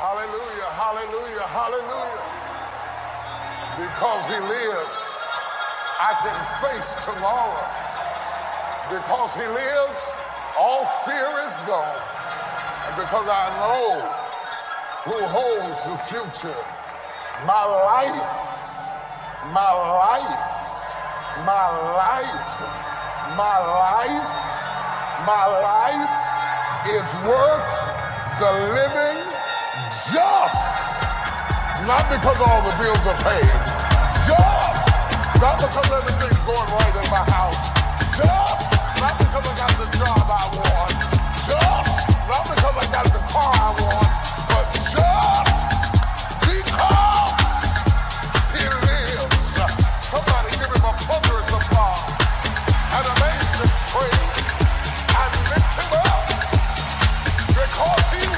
Hallelujah, hallelujah, hallelujah. Because he lives, I can face tomorrow. Because he lives, all fear is gone. And because I know who holds the future, my life, my life, my life, my life, my life is worth the living just. Not because all the bills are paid. Just. Not because everything's going right in my house. Just. Not because I got the job I want. Just. Not because I got the car I want. But just because he lives. Somebody give him a amazing praise. And him up. Because he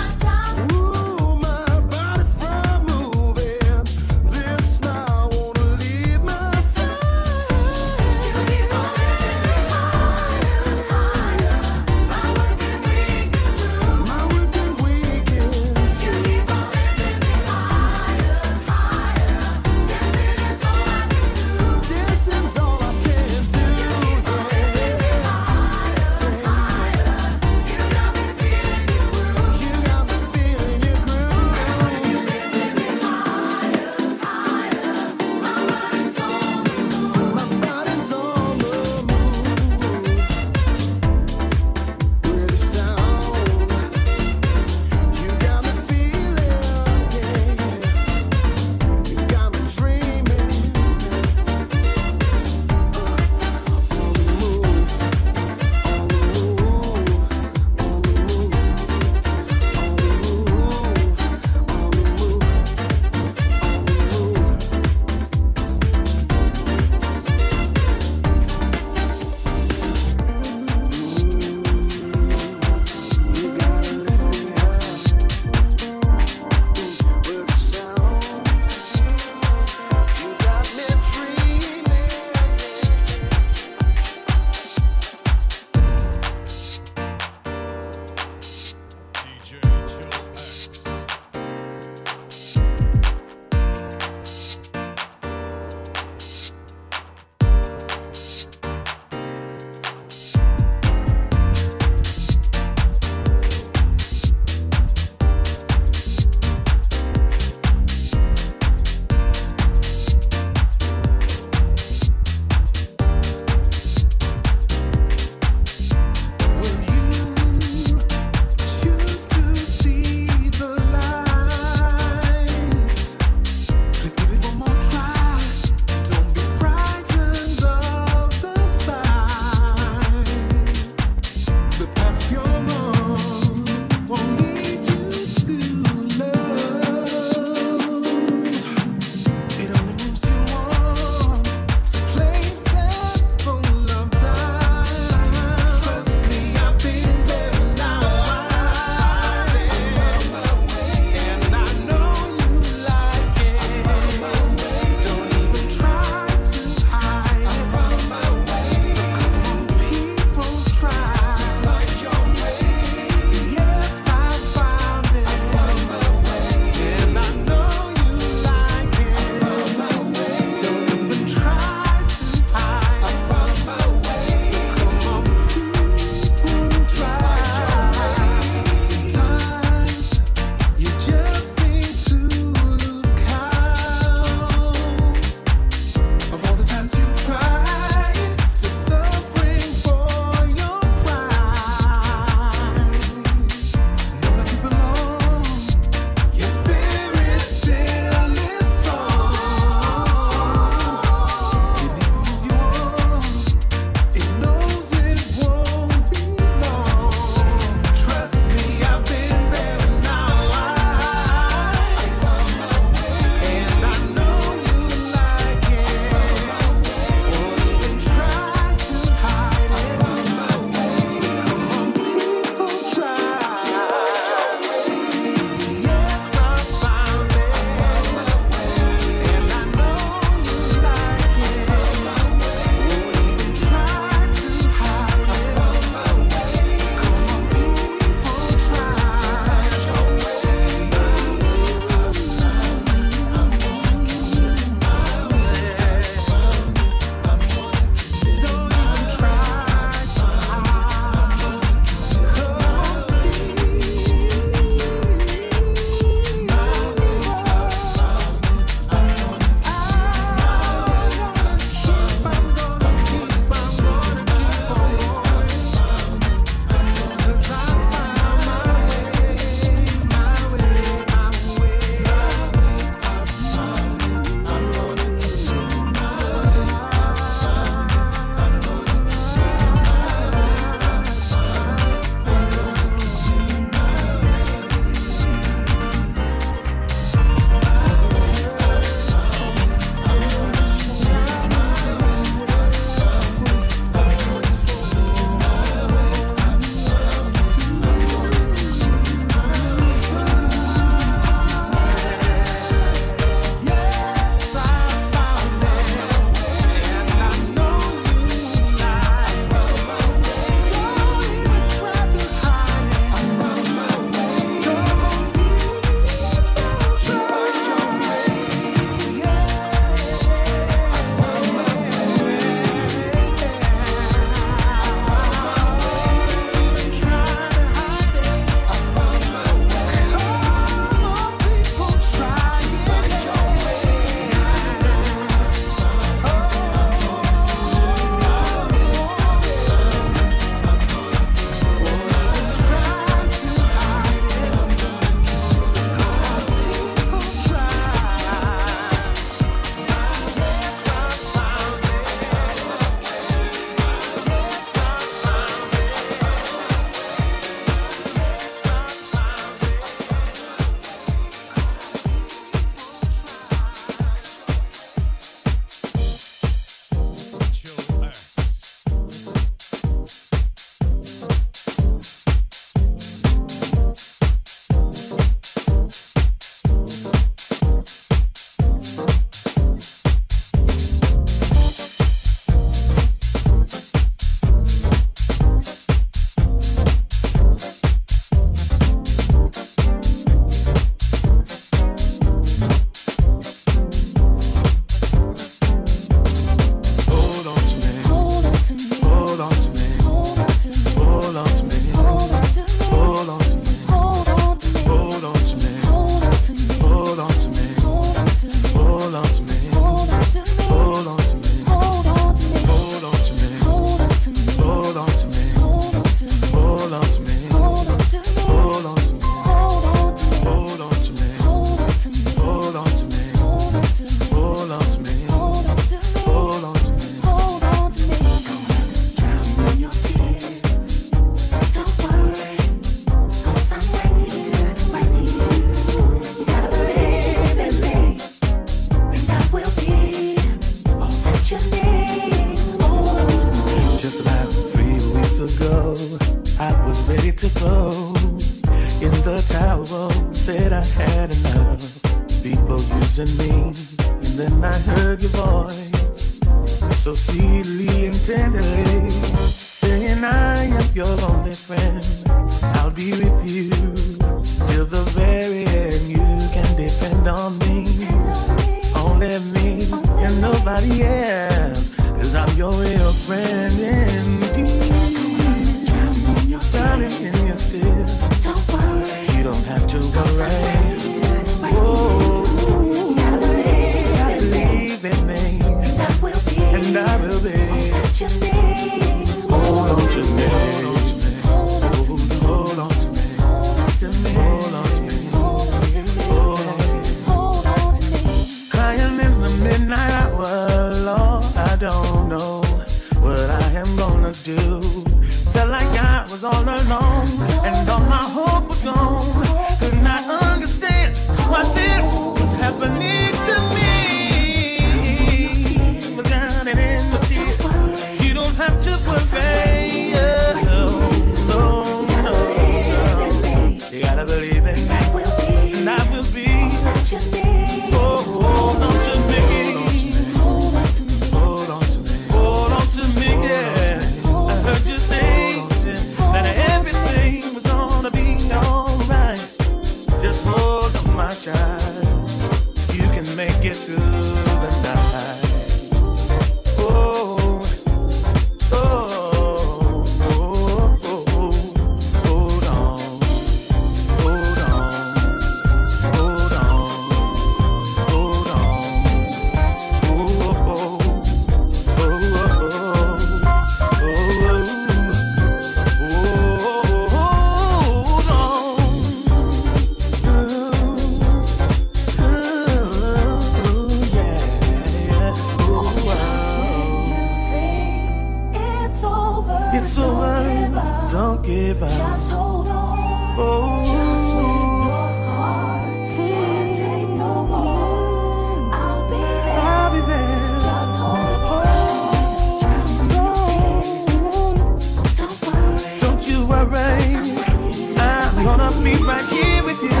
I'm be right here with you.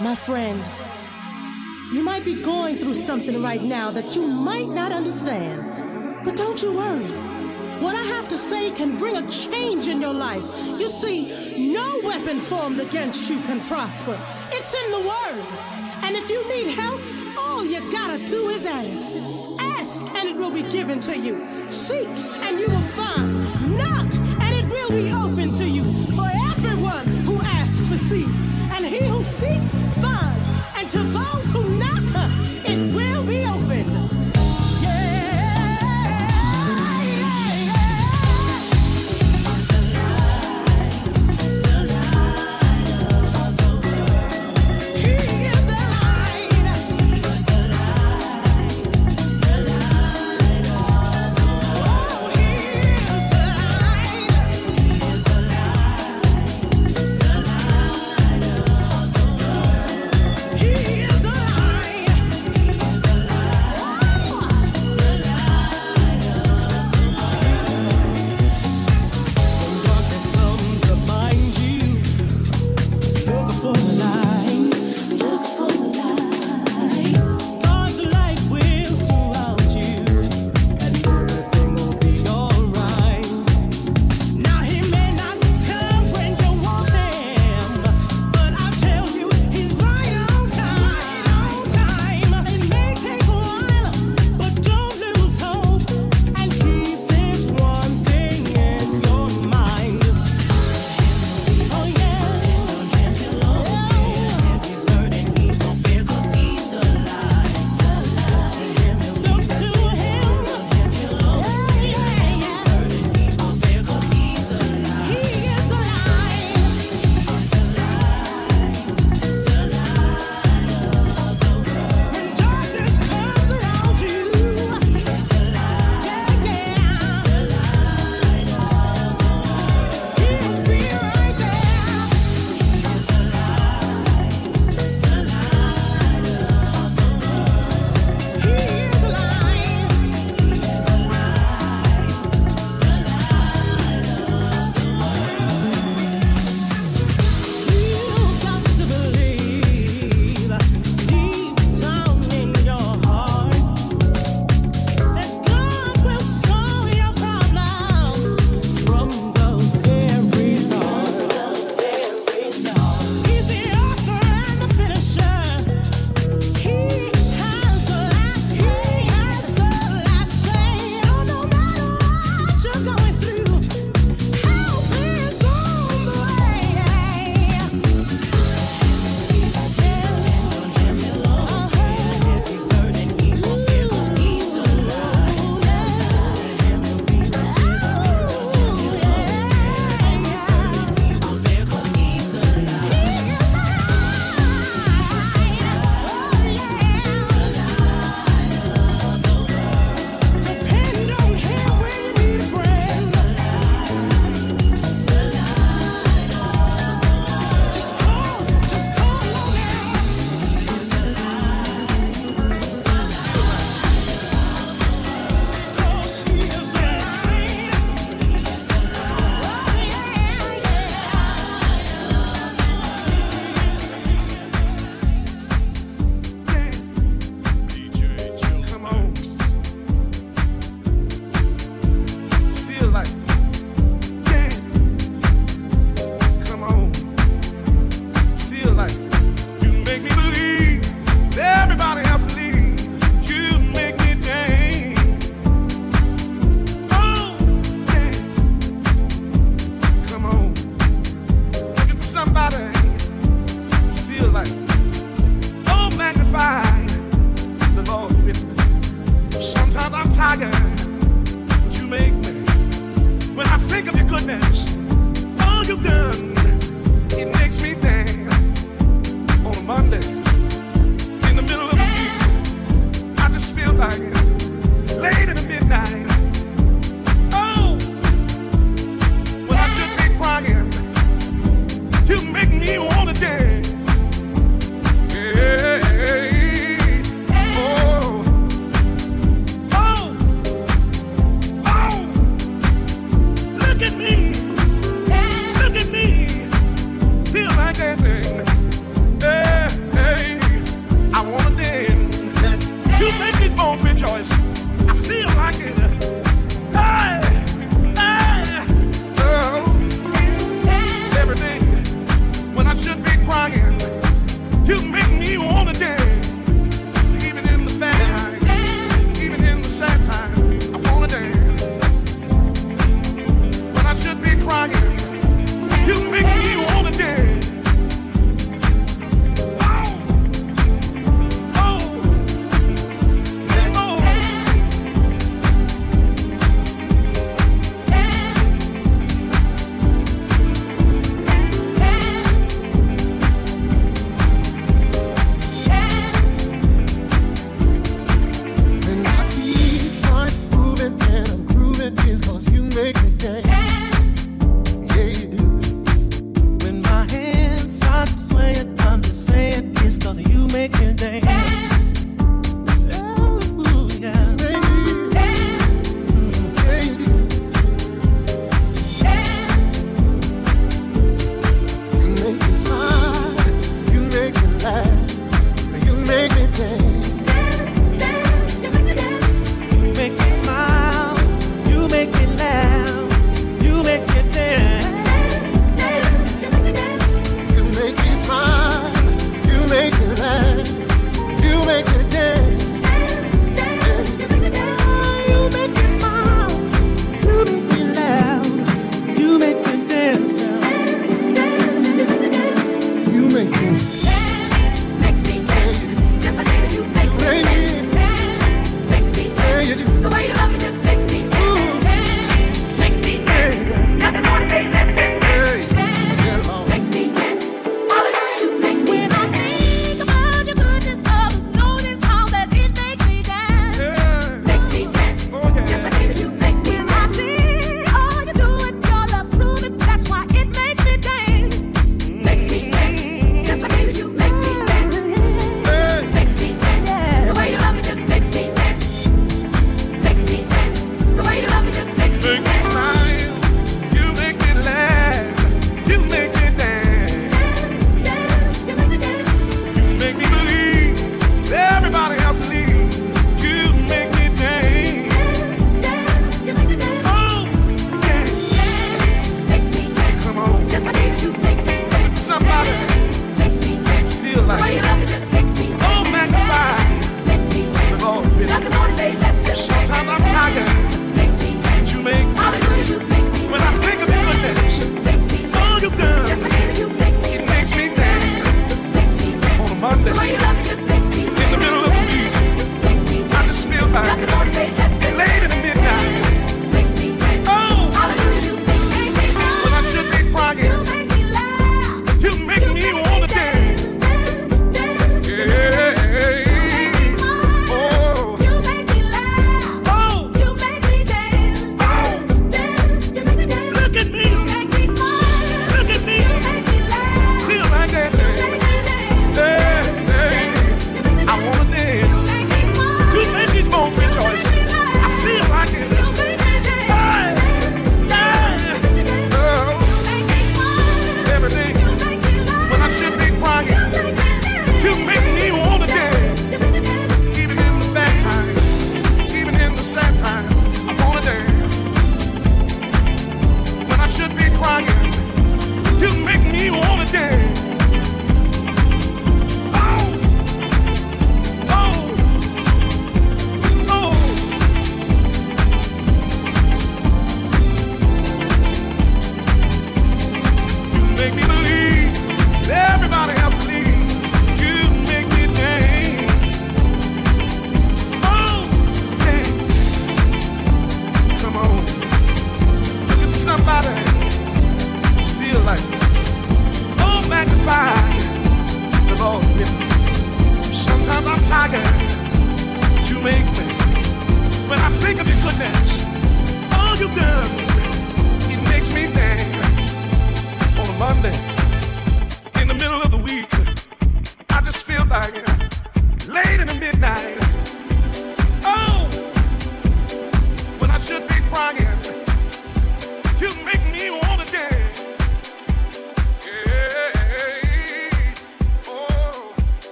My friend, you might be going through something right now that you might not understand. But don't you worry. What I have to say can bring a change in your life. You see, no weapon formed against you can prosper. It's in the Word. And if you need help, all you gotta do is ask. Ask, and it will be given to you. Seek, and you will find.